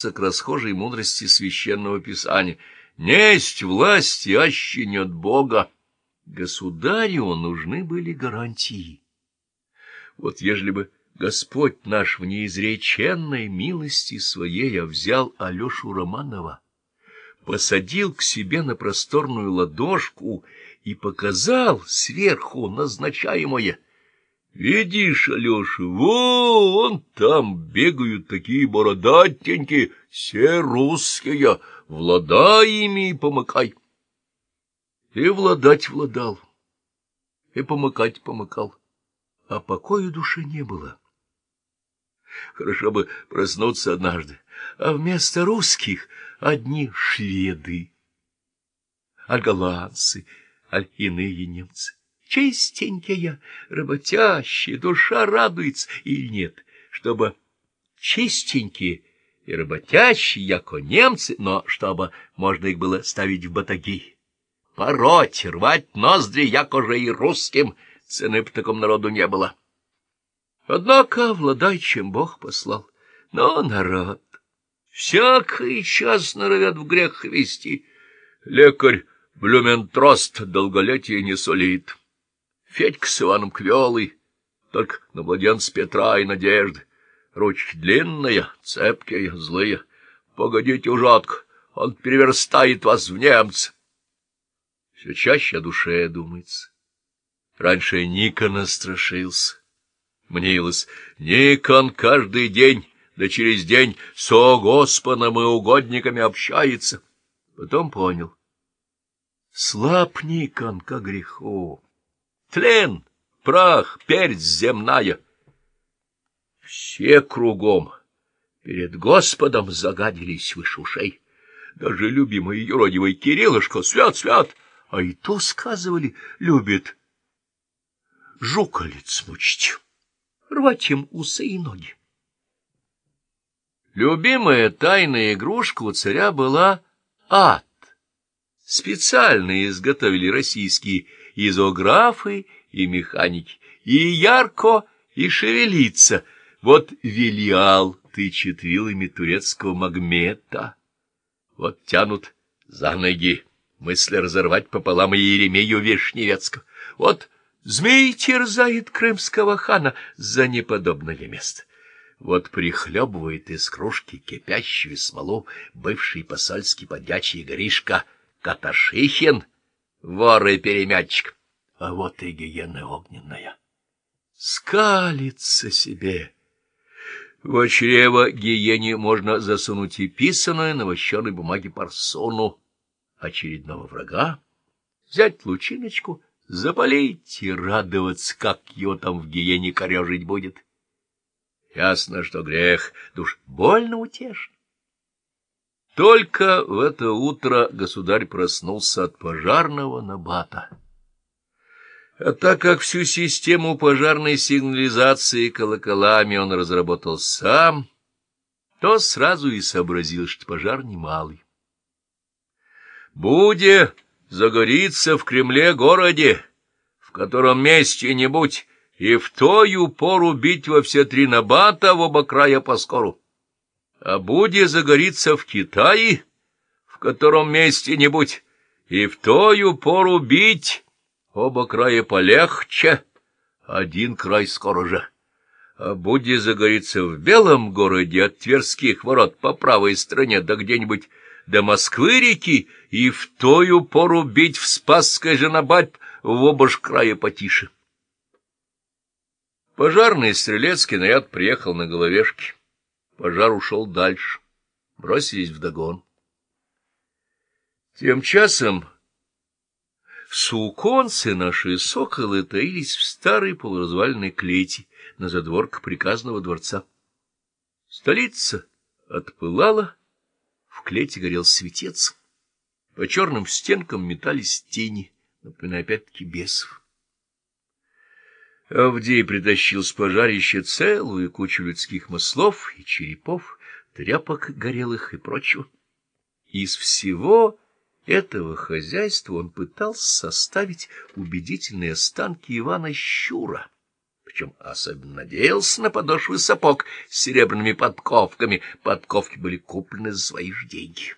к расхожей мудрости священного писания. Несть власти аще не от Бога. Государю нужны были гарантии. Вот ежели бы Господь наш в неизреченной милости своей взял Алешу Романова, посадил к себе на просторную ладошку и показал сверху назначаемое — Видишь, Алеша, вон там бегают такие бородатенькие, все русские, владай ими и помыкай. И владать владал, и помыкать помыкал, а покоя души не было. Хорошо бы проснуться однажды, а вместо русских одни шведы, а голландцы, а иные немцы чистенькая, работящая, душа радуется или нет, чтобы чистенькие и работящие, яко немцы, но чтобы можно их было ставить в батаги, пороть, рвать ноздри, яко же и русским, цены по такому народу не было. Однако владай, чем Бог послал, но народ всякий час норовят в грех вести. Лекарь Блюментрост долголетие не солит. Федька с Иваном Квелой, только на младенца Петра и Надежды. Ручки длинные, цепкие, злые. Погодите, ужатка, он переверстает вас в немца. Все чаще о душе думается. Раньше Никона страшился. Мнилось, Никон каждый день, да через день со Господом и угодниками общается. Потом понял. Слаб Никон ко греху тлен, прах, перць земная. Все кругом перед Господом загадились выше ушей. Даже любимый юродивый Кириллышко, свят-свят, а и то, сказывали, любит жуколиц мучить, рвать им усы и ноги. Любимая тайная игрушка у царя была ад. Специально изготовили российские изографы и механики, и ярко, и шевелится. Вот Велиал тычет вилами турецкого магмета. Вот тянут за ноги, мысли разорвать пополам Еремею Вишневецкого. Вот змей терзает крымского хана за неподобное место. Вот прихлебывает из кружки кипящую смолу бывший посольский подьячий Гришка Каташихин — вор и перемятчик. А вот и гиена огненная. Скалится себе. В чрево гиене можно засунуть и писаную на вощеной бумаге парсону очередного врага, взять лучиночку, запалить и радоваться, как его там в гиене корежить будет. Ясно, что грех, душ больно утешен. Только в это утро государь проснулся от пожарного набата. А так как всю систему пожарной сигнализации колоколами он разработал сам, то сразу и сообразил, что пожар немалый. «Буде загорится в Кремле городе, в котором месте-нибудь, и в тою пору бить во все три набата в оба края поскору а буде загорится в Китае, в котором месте-нибудь, и в тою пору бить оба края полегче, один край скоро же. А буде загорится в Белом городе от Тверских ворот по правой стороне, да где-нибудь до Москвы-реки, и в тою пору бить в Спасской же набать в оба ж края потише. Пожарный стрелецкий наряд приехал на головешке. Пожар ушел дальше. Бросились вдогон. Тем часом суконцы наши соколы таились в старой полуразваленной клети на задворках приказного дворца. Столица отпылала, в клете горел светец. По черным стенкам метались тени, напоминая опять-таки бесов. Авдей притащил с пожарища целую кучу людских маслов и черепов, тряпок горелых и прочего. Из всего этого хозяйства он пытался составить убедительные останки Ивана Щура, причем особенно надеялся на подошвы сапог с серебряными подковками. Подковки были куплены за свои же деньги.